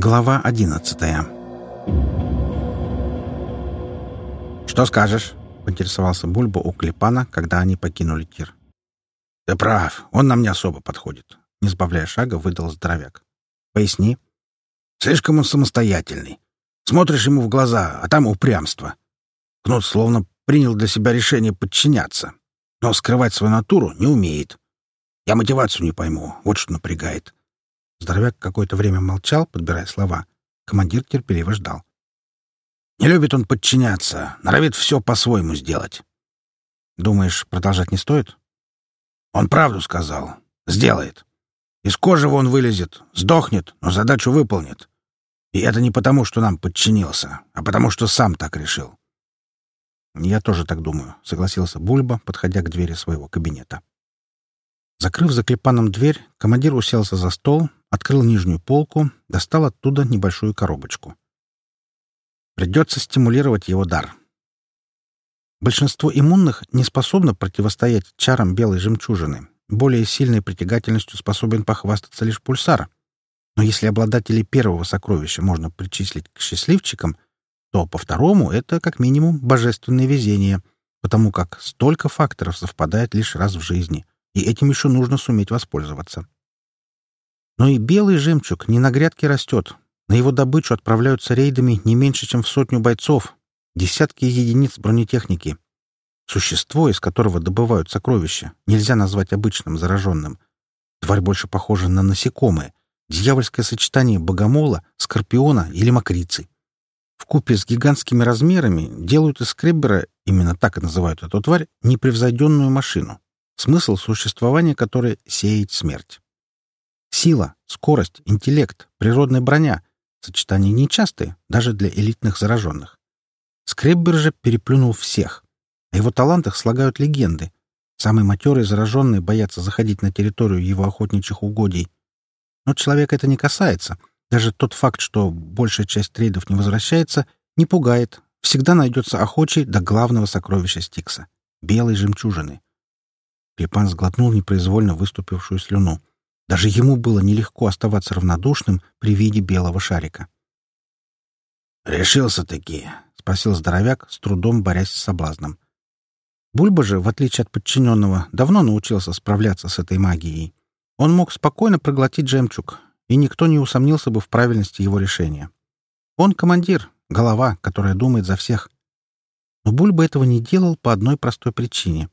Глава одиннадцатая «Что скажешь?» — поинтересовался Бульба у Клепана, когда они покинули тир. «Ты прав, он нам не особо подходит», — не сбавляя шага, выдал здоровяк. «Поясни». «Слишком он самостоятельный. Смотришь ему в глаза, а там упрямство. Кнут словно принял для себя решение подчиняться, но скрывать свою натуру не умеет. Я мотивацию не пойму, вот что напрягает. Здоровяк какое-то время молчал, подбирая слова. Командир терпеливо ждал. «Не любит он подчиняться, норовит все по-своему сделать». «Думаешь, продолжать не стоит?» «Он правду сказал. Сделает. Из кожи он вылезет, сдохнет, но задачу выполнит. И это не потому, что нам подчинился, а потому, что сам так решил». «Я тоже так думаю», — согласился Бульба, подходя к двери своего кабинета. Закрыв за клепаном дверь, командир уселся за стол, открыл нижнюю полку, достал оттуда небольшую коробочку. Придется стимулировать его дар. Большинство иммунных не способно противостоять чарам белой жемчужины. Более сильной притягательностью способен похвастаться лишь пульсар. Но если обладателей первого сокровища можно причислить к счастливчикам, то по второму это как минимум божественное везение, потому как столько факторов совпадает лишь раз в жизни, и этим еще нужно суметь воспользоваться. Но и белый жемчуг не на грядке растет. На его добычу отправляются рейдами не меньше, чем в сотню бойцов, десятки единиц бронетехники. Существо, из которого добывают сокровища, нельзя назвать обычным зараженным. Тварь больше похожа на насекомое, дьявольское сочетание богомола, скорпиона или мокрицы. В купе с гигантскими размерами делают из скреббера, именно так и называют эту тварь, непревзойденную машину, смысл существования которой — сеять смерть. Сила, скорость, интеллект, природная броня — сочетания нечастые, даже для элитных зараженных. Скреббер же переплюнул всех. О его талантах слагают легенды. Самые матерые зараженные боятся заходить на территорию его охотничьих угодий. Но человека это не касается. Даже тот факт, что большая часть трейдов не возвращается, не пугает. Всегда найдется охочий до главного сокровища Стикса — белой жемчужины. Клепан сглотнул непроизвольно выступившую слюну. Даже ему было нелегко оставаться равнодушным при виде белого шарика. «Решился-таки», — спросил здоровяк, с трудом борясь с соблазном. Бульба же, в отличие от подчиненного, давно научился справляться с этой магией. Он мог спокойно проглотить жемчуг, и никто не усомнился бы в правильности его решения. Он командир, голова, которая думает за всех. Но Бульба этого не делал по одной простой причине.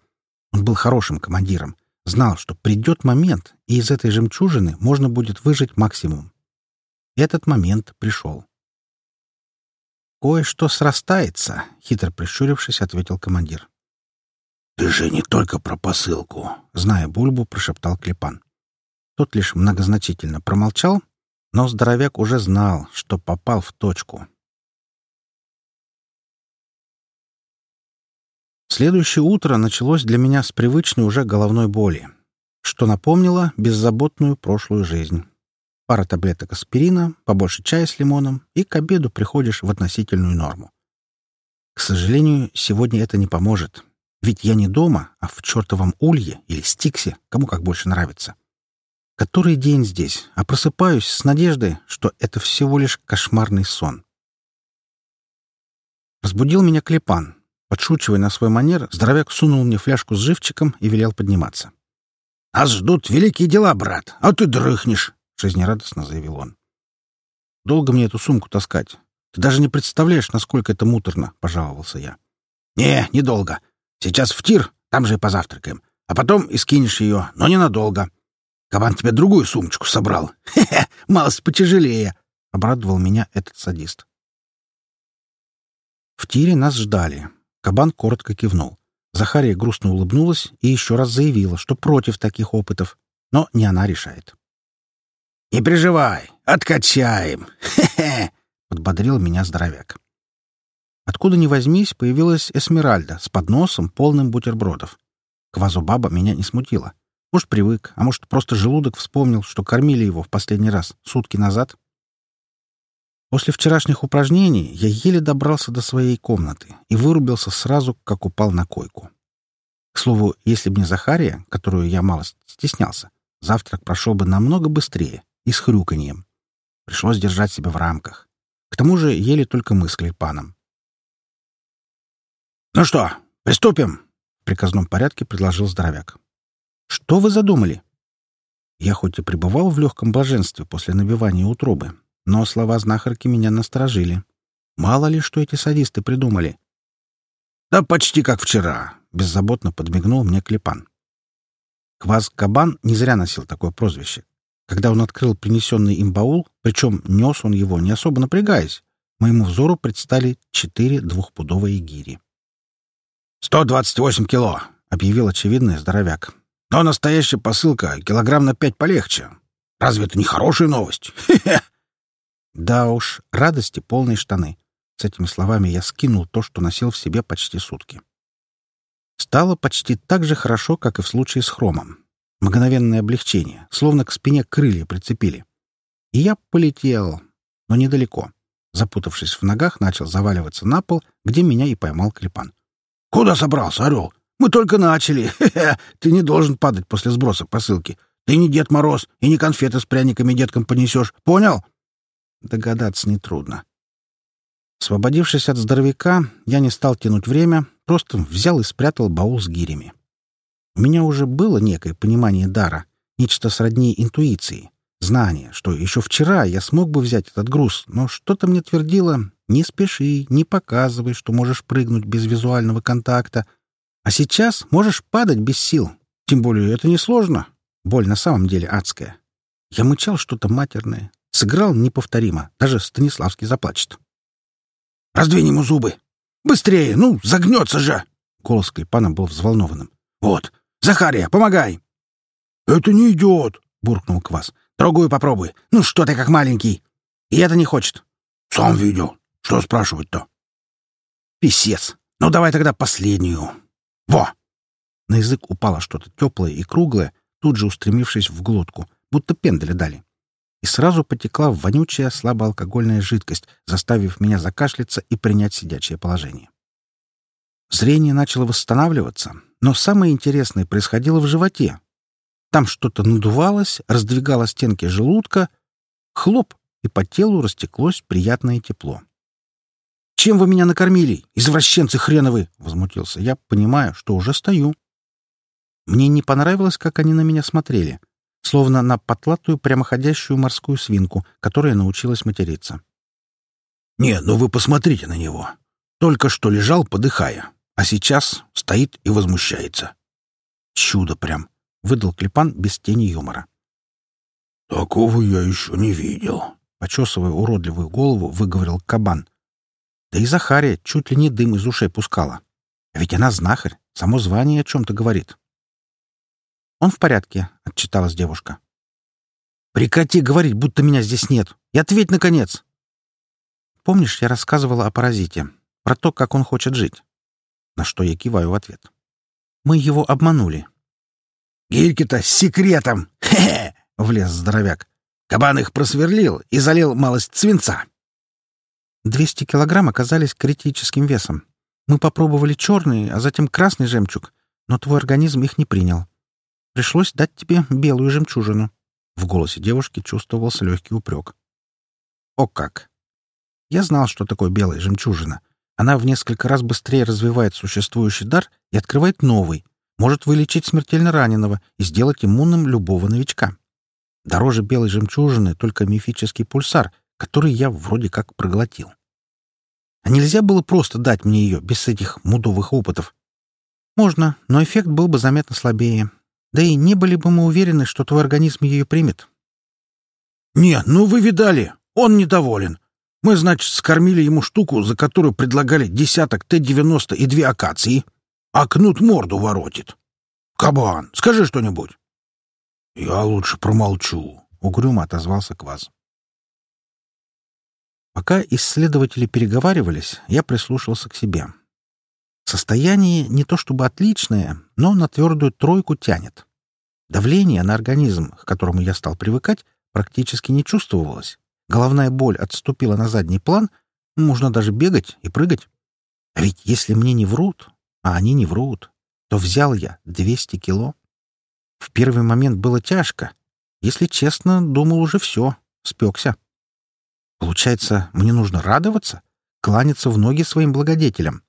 Он был хорошим командиром, Знал, что придет момент, и из этой жемчужины можно будет выжить максимум. Этот момент пришел. «Кое-что срастается», — хитро прищурившись, ответил командир. «Ты же не только про посылку», — зная Бульбу, прошептал Клепан. Тот лишь многозначительно промолчал, но здоровяк уже знал, что попал в точку. Следующее утро началось для меня с привычной уже головной боли, что напомнило беззаботную прошлую жизнь. Пара таблеток аспирина, побольше чая с лимоном, и к обеду приходишь в относительную норму. К сожалению, сегодня это не поможет. Ведь я не дома, а в чертовом улье или стиксе, кому как больше нравится. Который день здесь, а просыпаюсь с надеждой, что это всего лишь кошмарный сон. Разбудил меня Клепан, Подшучивая на свой манер, здоровяк сунул мне фляжку с живчиком и велел подниматься. «Нас ждут великие дела, брат, а ты дрыхнешь!» — жизнерадостно заявил он. «Долго мне эту сумку таскать? Ты даже не представляешь, насколько это муторно!» — пожаловался я. «Не, недолго. Сейчас в тир, там же и позавтракаем. А потом и скинешь ее, но ненадолго. Кабан тебе другую сумочку собрал. Хе-хе, малость потяжелее!» — обрадовал меня этот садист. В тире нас ждали, Кабан коротко кивнул. Захария грустно улыбнулась и еще раз заявила, что против таких опытов. Но не она решает. «Не переживай, откачаем! Хе-хе!» — подбодрил меня здоровяк. Откуда ни возьмись, появилась Эсмеральда с подносом, полным бутербродов. Квазубаба меня не смутила. Может, привык, а может, просто желудок вспомнил, что кормили его в последний раз, сутки назад. После вчерашних упражнений я еле добрался до своей комнаты и вырубился сразу, как упал на койку. К слову, если бы не Захария, которую я мало стеснялся, завтрак прошел бы намного быстрее и с хрюканьем. Пришлось держать себя в рамках. К тому же еле только мы с Клейпаном. «Ну что, приступим?» — в приказном порядке предложил здоровяк. «Что вы задумали?» Я хоть и пребывал в легком блаженстве после набивания утробы, но слова знахарки меня насторожили. Мало ли, что эти садисты придумали. «Да почти как вчера», — беззаботно подмигнул мне Клепан. Кваз-кабан не зря носил такое прозвище. Когда он открыл принесенный им баул, причем нес он его, не особо напрягаясь, моему взору предстали четыре двухпудовые гири. «Сто двадцать восемь кило», — объявил очевидный здоровяк. «Но настоящая посылка килограмм на пять полегче. Разве это не хорошая новость? Хе-хе!» Да уж, радости полные штаны. С этими словами я скинул то, что носил в себе почти сутки. Стало почти так же хорошо, как и в случае с хромом. Мгновенное облегчение, словно к спине крылья прицепили. И я полетел, но недалеко. Запутавшись в ногах, начал заваливаться на пол, где меня и поймал Клепан. «Куда собрался, орел? Мы только начали. Ты не должен падать после сброса посылки. Ты не Дед Мороз и не конфеты с пряниками деткам понесешь. Понял?» Догадаться нетрудно. Освободившись от здоровяка, я не стал тянуть время, просто взял и спрятал баул с гирями. У меня уже было некое понимание дара, нечто сродни интуиции, знание, что еще вчера я смог бы взять этот груз, но что-то мне твердило «не спеши, не показывай, что можешь прыгнуть без визуального контакта, а сейчас можешь падать без сил, тем более это несложно, боль на самом деле адская». Я мычал что-то матерное, Сыграл неповторимо. Даже Станиславский заплачет. «Раздвинь ему зубы! Быстрее! Ну, загнется же!» Голос Клепана был взволнованным. «Вот! Захария, помогай!» «Это не идет!» — буркнул Квас. «Другую попробуй. Ну что ты как маленький!» «И это не хочет!» «Сам видел. Что спрашивать-то?» «Писец! Ну давай тогда последнюю!» «Во!» На язык упало что-то теплое и круглое, тут же устремившись в глотку, будто пендаля дали и сразу потекла вонючая слабоалкогольная жидкость, заставив меня закашляться и принять сидячее положение. Зрение начало восстанавливаться, но самое интересное происходило в животе. Там что-то надувалось, раздвигало стенки желудка. Хлоп, и по телу растеклось приятное тепло. «Чем вы меня накормили, извращенцы хреновы?» — возмутился я, понимая, что уже стою. Мне не понравилось, как они на меня смотрели — словно на потлатую прямоходящую морскую свинку, которая научилась материться. «Не, ну вы посмотрите на него. Только что лежал, подыхая, а сейчас стоит и возмущается. Чудо прям!» — выдал Клепан без тени юмора. «Такого я еще не видел», — почесывая уродливую голову, выговорил кабан. Да и Захария чуть ли не дым из ушей пускала. Ведь она знахарь, само звание о чем-то говорит. «Он в порядке», — отчиталась девушка. «Прекрати говорить, будто меня здесь нет. И ответь, наконец!» «Помнишь, я рассказывала о паразите, про то, как он хочет жить?» На что я киваю в ответ. «Мы его обманули». «Гильки-то с секретом! Хе-хе!» — влез здоровяк. «Кабан их просверлил и залил малость свинца». Двести килограмм оказались критическим весом. Мы попробовали черный, а затем красный жемчуг, но твой организм их не принял. Пришлось дать тебе белую жемчужину». В голосе девушки чувствовался легкий упрек. «О как!» Я знал, что такое белая жемчужина. Она в несколько раз быстрее развивает существующий дар и открывает новый, может вылечить смертельно раненого и сделать иммунным любого новичка. Дороже белой жемчужины только мифический пульсар, который я вроде как проглотил. А нельзя было просто дать мне ее без этих мудовых опытов? Можно, но эффект был бы заметно слабее, да и не были бы мы уверены, что твой организм ее примет. «Не, ну вы видали, он недоволен. Мы, значит, скормили ему штуку, за которую предлагали десяток Т-90 и две акации, а кнут морду воротит. Кабан, скажи что-нибудь». «Я лучше промолчу», — угрюмо отозвался Кваз. Пока исследователи переговаривались, я прислушался к себе. Состояние не то чтобы отличное, но на твердую тройку тянет. Давление на организм, к которому я стал привыкать, практически не чувствовалось. Головная боль отступила на задний план, можно даже бегать и прыгать. А ведь если мне не врут, а они не врут, то взял я 200 кило. В первый момент было тяжко. Если честно, думал уже все, спекся. Получается, мне нужно радоваться, кланяться в ноги своим благодетелям.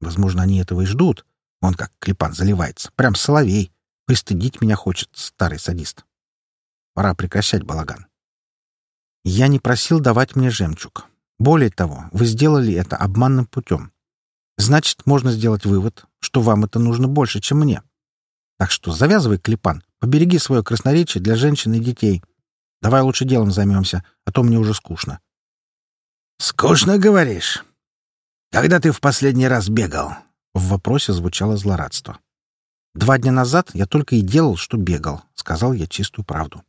Возможно, они этого и ждут. Он как клепан заливается, прям соловей. Пристыдить меня хочет старый садист. Пора прекращать балаган. Я не просил давать мне жемчуг. Более того, вы сделали это обманным путем. Значит, можно сделать вывод, что вам это нужно больше, чем мне. Так что завязывай, клепан, побереги свое красноречие для женщин и детей. Давай лучше делом займемся, а то мне уже скучно. «Скучно, говоришь? Когда ты в последний раз бегал?» В вопросе звучало злорадство. «Два дня назад я только и делал, что бегал», — сказал я чистую правду.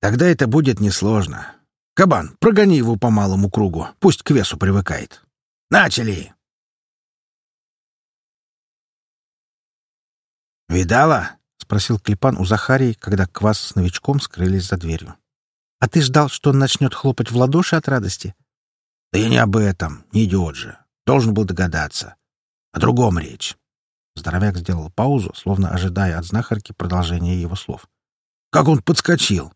«Тогда это будет несложно. Кабан, прогони его по малому кругу, пусть к весу привыкает. Начали!» «Видала?» — спросил Клепан у Захарии, когда Квас с новичком скрылись за дверью. «А ты ждал, что он начнет хлопать в ладоши от радости?» «Да я не об этом, не идиот же. Должен был догадаться. О другом речь». Здоровяк сделал паузу, словно ожидая от знахарки продолжения его слов. «Как он подскочил!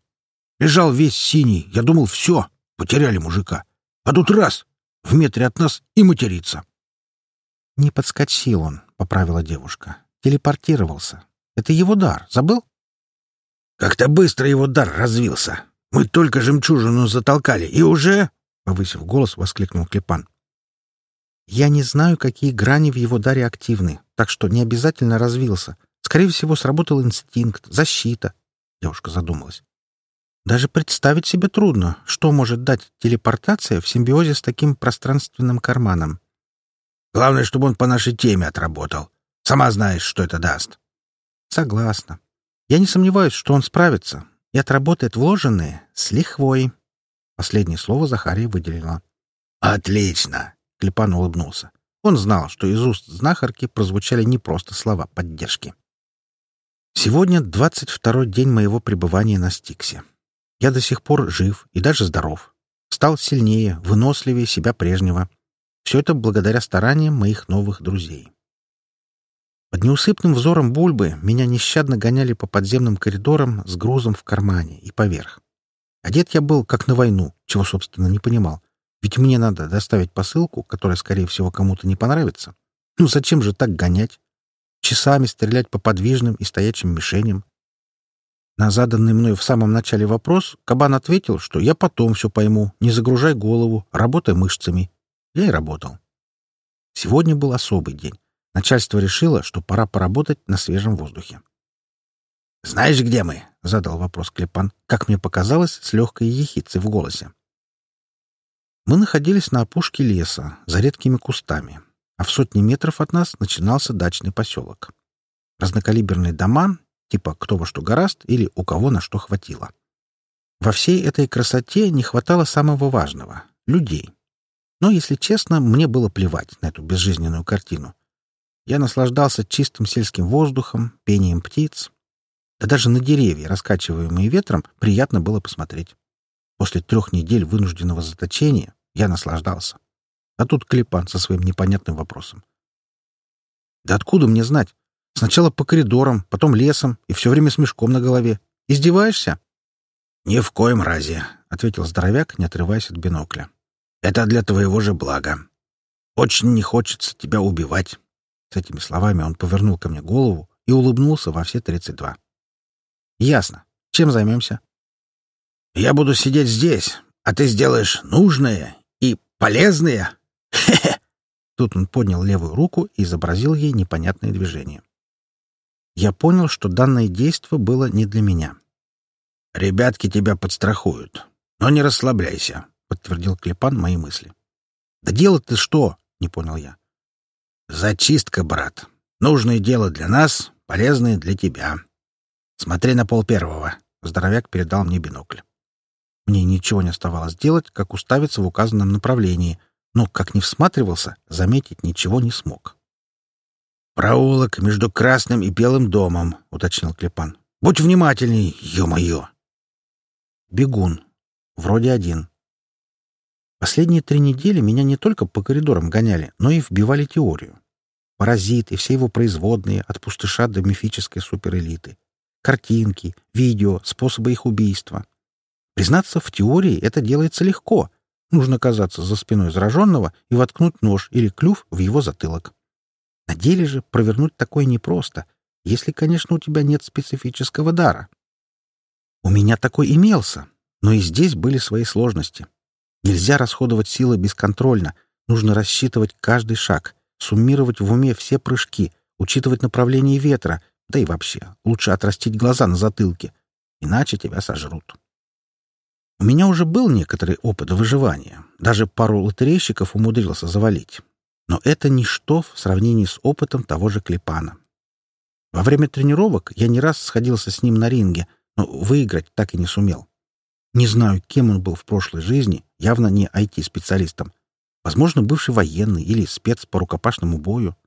Лежал весь синий. Я думал, все, потеряли мужика. А тут раз, в метре от нас и матерится». «Не подскочил он», — поправила девушка. «Телепортировался. Это его дар. Забыл?» «Как-то быстро его дар развился. Мы только жемчужину затолкали, и уже...» — повысив голос, воскликнул Клепан. «Я не знаю, какие грани в его даре активны, так что не обязательно развился. Скорее всего, сработал инстинкт, защита». Девушка задумалась. Даже представить себе трудно, что может дать телепортация в симбиозе с таким пространственным карманом. Главное, чтобы он по нашей теме отработал. Сама знаешь, что это даст. Согласна. Я не сомневаюсь, что он справится и отработает вложенные с лихвой. Последнее слово Захария выделила. «Отлично!» Клепан улыбнулся. Он знал, что из уст знахарки прозвучали не просто слова поддержки. Сегодня двадцать второй день моего пребывания на Стиксе. Я до сих пор жив и даже здоров. Стал сильнее, выносливее себя прежнего. Все это благодаря стараниям моих новых друзей. Под неусыпным взором Бульбы меня нещадно гоняли по подземным коридорам с грузом в кармане и поверх. Одет я был как на войну, чего, собственно, не понимал. Ведь мне надо доставить посылку, которая, скорее всего, кому-то не понравится. Ну зачем же так гонять? Часами стрелять по подвижным и стоячим мишеням. На заданный мной в самом начале вопрос Кабан ответил, что я потом все пойму, не загружай голову, работай мышцами. Я и работал. Сегодня был особый день. Начальство решило, что пора поработать на свежем воздухе. «Знаешь, где мы?» — задал вопрос Клепан, как мне показалось, с легкой ехицей в голосе. Мы находились на опушке леса, за редкими кустами, а в сотни метров от нас начинался дачный поселок. Разнокалиберные дома, типа «кто во что гораст» или «у кого на что хватило». Во всей этой красоте не хватало самого важного — людей. Но, если честно, мне было плевать на эту безжизненную картину. Я наслаждался чистым сельским воздухом, пением птиц. Да даже на деревья, раскачиваемые ветром, приятно было посмотреть. После трех недель вынужденного заточения я наслаждался. А тут Клепан со своим непонятным вопросом. Да откуда мне знать? Сначала по коридорам, потом лесом и все время с мешком на голове. Издеваешься? — Ни в коем разе, — ответил здоровяк, не отрываясь от бинокля. — Это для твоего же блага. Очень не хочется тебя убивать. С этими словами он повернул ко мне голову и улыбнулся во все тридцать два. — Ясно. Чем займемся? — Я буду сидеть здесь, а ты сделаешь нужное Хе-хе! Тут он поднял левую руку и изобразил ей непонятное движение. Я понял, что данное действие было не для меня. «Ребятки тебя подстрахуют. Но не расслабляйся», — подтвердил Клепан мои мысли. «Да дело-то что?» — не понял я. «Зачистка, брат. Нужное дело для нас, полезное для тебя. Смотри на пол первого». Здоровяк передал мне бинокль. Мне ничего не оставалось делать, как уставиться в указанном направлении, но, как не всматривался, заметить ничего не смог. «Проулок между красным и белым домом», — уточнил Клепан. «Будь внимательней, ё-моё!» «Бегун. Вроде один». Последние три недели меня не только по коридорам гоняли, но и вбивали теорию. Паразит и все его производные от пустыша до мифической суперэлиты. Картинки, видео, способы их убийства. Признаться, в теории это делается легко. Нужно оказаться за спиной зараженного и воткнуть нож или клюв в его затылок. На деле же провернуть такое непросто, если, конечно, у тебя нет специфического дара. У меня такой имелся, но и здесь были свои сложности. Нельзя расходовать силы бесконтрольно, нужно рассчитывать каждый шаг, суммировать в уме все прыжки, учитывать направление ветра, да и вообще, лучше отрастить глаза на затылке, иначе тебя сожрут. У меня уже был некоторый опыт выживания. Даже пару лотерейщиков умудрился завалить. Но это ничто в сравнении с опытом того же Клепана. Во время тренировок я не раз сходился с ним на ринге, но выиграть так и не сумел. Не знаю, кем он был в прошлой жизни, явно не IT-специалистом. Возможно, бывший военный или спец по рукопашному бою.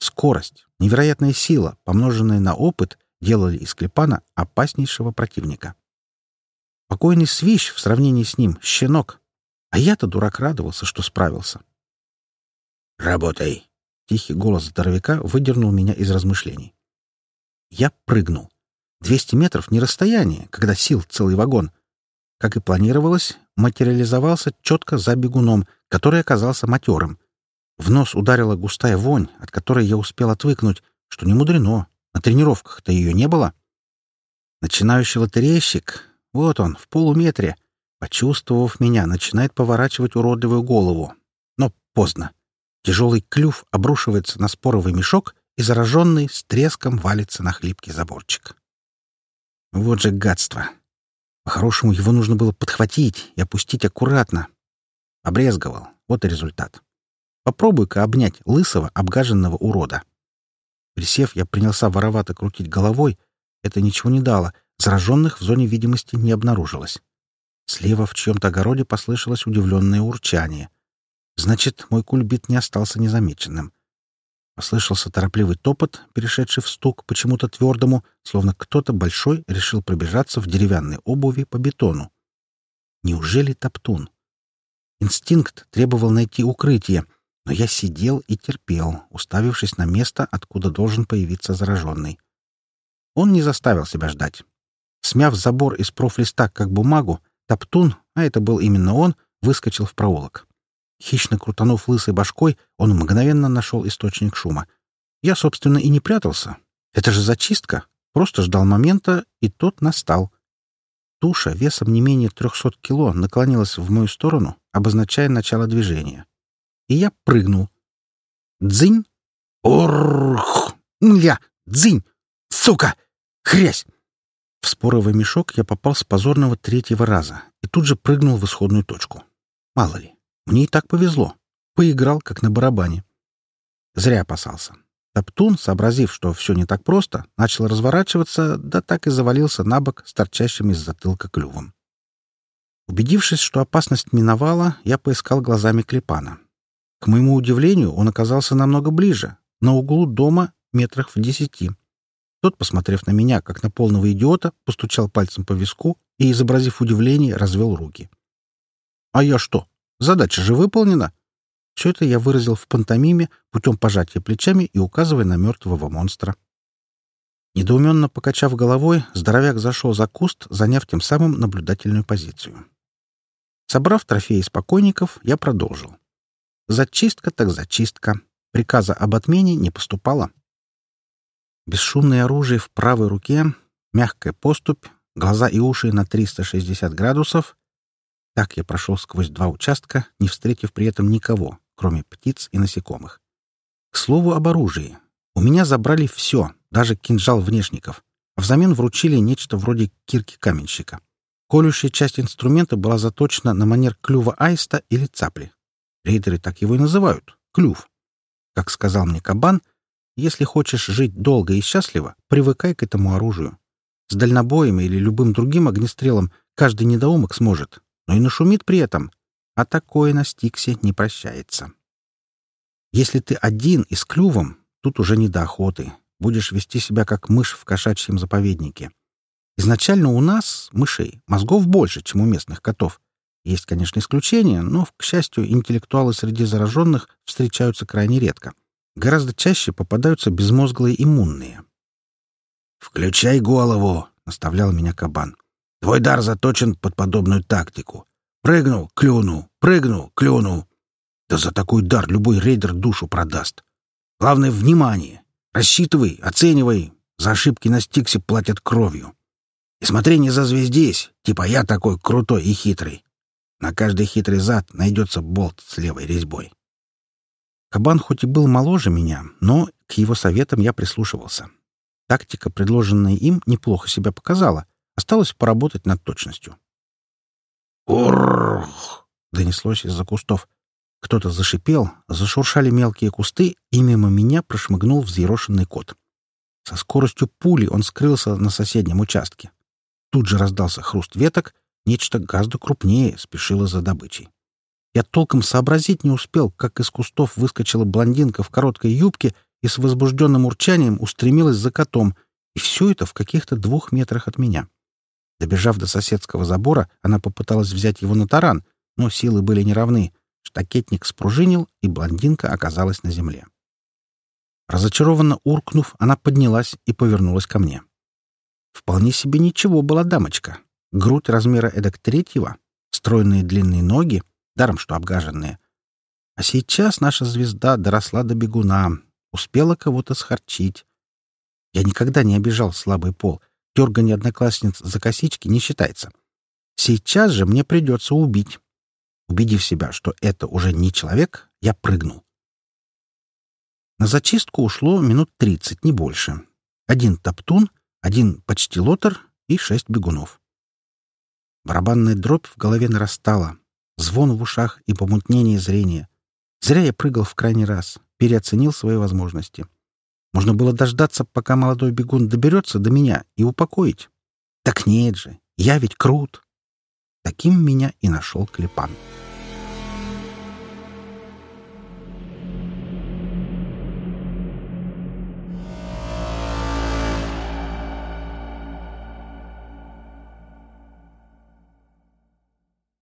Скорость, невероятная сила, помноженная на опыт, делали из Клепана опаснейшего противника. Покойный свищ в сравнении с ним — щенок. А я-то, дурак, радовался, что справился. «Работай!» — тихий голос здоровяка выдернул меня из размышлений. Я прыгнул. Двести метров — не расстояние, когда сил целый вагон. Как и планировалось, материализовался четко за бегуном, который оказался матерым. В нос ударила густая вонь, от которой я успел отвыкнуть, что не мудрено. На тренировках-то ее не было. Начинающий лотерейщик, вот он, в полуметре. Почувствовав меня, начинает поворачивать уродливую голову. Но поздно. Тяжелый клюв обрушивается на споровый мешок, и зараженный с треском валится на хлипкий заборчик. Вот же гадство. По-хорошему, его нужно было подхватить и опустить аккуратно. Обрезговал. Вот и результат. Попробуй-ка обнять лысого, обгаженного урода. Присев, я принялся воровато крутить головой. Это ничего не дало — Зараженных в зоне видимости не обнаружилось. Слева в чьем-то огороде послышалось удивленное урчание. Значит, мой кульбит не остался незамеченным. Послышался торопливый топот, перешедший в стук, почему-то твердому, словно кто-то большой решил пробежаться в деревянной обуви по бетону. Неужели топтун? Инстинкт требовал найти укрытие, но я сидел и терпел, уставившись на место, откуда должен появиться зараженный. Он не заставил себя ждать. Смяв забор из профлиста как бумагу, Топтун, а это был именно он, выскочил в проулок. Хищно крутанув лысой башкой, он мгновенно нашел источник шума. Я, собственно, и не прятался. Это же зачистка. Просто ждал момента, и тот настал. Туша весом не менее трехсот кило наклонилась в мою сторону, обозначая начало движения. И я прыгнул. Дзынь! Орх! Мля! Дзынь! Сука! Хрясь! В споровый мешок я попал с позорного третьего раза и тут же прыгнул в исходную точку. Мало ли, мне и так повезло. Поиграл, как на барабане. Зря опасался. Топтун, сообразив, что все не так просто, начал разворачиваться, да так и завалился на бок с торчащим из затылка клювом. Убедившись, что опасность миновала, я поискал глазами Клепана. К моему удивлению, он оказался намного ближе, на углу дома метрах в десяти. Тот, посмотрев на меня, как на полного идиота, постучал пальцем по виску и, изобразив удивление, развел руки. «А я что? Задача же выполнена!» Все это я выразил в пантомиме путем пожатия плечами и указывая на мертвого монстра. Недоуменно покачав головой, здоровяк зашел за куст, заняв тем самым наблюдательную позицию. Собрав трофеи спокойников, я продолжил. Зачистка так зачистка. Приказа об отмене не поступало. Бесшумное оружие в правой руке, мягкая поступь, глаза и уши на 360 градусов. Так я прошел сквозь два участка, не встретив при этом никого, кроме птиц и насекомых. К слову об оружии. У меня забрали все, даже кинжал внешников. Взамен вручили нечто вроде кирки каменщика. Колющая часть инструмента была заточена на манер клюва аиста или цапли. Рейдеры так его и называют — клюв. Как сказал мне кабан — если хочешь жить долго и счастливо, привыкай к этому оружию. С дальнобоем или любым другим огнестрелом каждый недоумок сможет, но и нашумит при этом. А такое на Стиксе не прощается. Если ты один и с клювом, тут уже не до охоты. Будешь вести себя как мышь в кошачьем заповеднике. Изначально у нас, мышей, мозгов больше, чем у местных котов. Есть, конечно, исключения, но, к счастью, интеллектуалы среди зараженных встречаются крайне редко. Гораздо чаще попадаются безмозглые иммунные. «Включай голову!» — наставлял меня кабан. «Твой дар заточен под подобную тактику. Прыгну, клюну, прыгну, клюну. Да за такой дар любой рейдер душу продаст. Главное — внимание. Рассчитывай, оценивай. За ошибки на стиксе платят кровью. И смотри, не зазвездись, типа я такой крутой и хитрый. На каждый хитрый зад найдется болт с левой резьбой. Кабан хоть и был моложе меня, но к его советам я прислушивался. Тактика, предложенная им, неплохо себя показала. Осталось поработать над точностью. «Уррррх!» — донеслось из-за кустов. Кто-то зашипел, зашуршали мелкие кусты, и мимо меня прошмыгнул взъерошенный кот. Со скоростью пули он скрылся на соседнем участке. Тут же раздался хруст веток, нечто гораздо крупнее спешило за добычей. Я толком сообразить не успел, как из кустов выскочила блондинка в короткой юбке и с возбужденным урчанием устремилась за котом, и все это в каких-то двух метрах от меня. Добежав до соседского забора, она попыталась взять его на таран, но силы были неравны. Штакетник спружинил, и блондинка оказалась на земле. Разочарованно уркнув, она поднялась и повернулась ко мне. Вполне себе ничего была дамочка. Грудь размера эдак третьего, стройные длинные ноги, даром что обгаженные. А сейчас наша звезда доросла до бегуна, успела кого-то схарчить. Я никогда не обижал слабый пол. Дергание одноклассниц за косички не считается. Сейчас же мне придется убить. Убедив себя, что это уже не человек, я прыгнул. На зачистку ушло минут тридцать, не больше. Один топтун, один почти лотер и шесть бегунов. Барабанная дробь в голове нарастала, звон в ушах и помутнение зрения. Зря я прыгал в крайний раз, переоценил свои возможности. Можно было дождаться, пока молодой бегун доберется до меня и упокоить. Так нет же, я ведь крут. Таким меня и нашел Клепан. —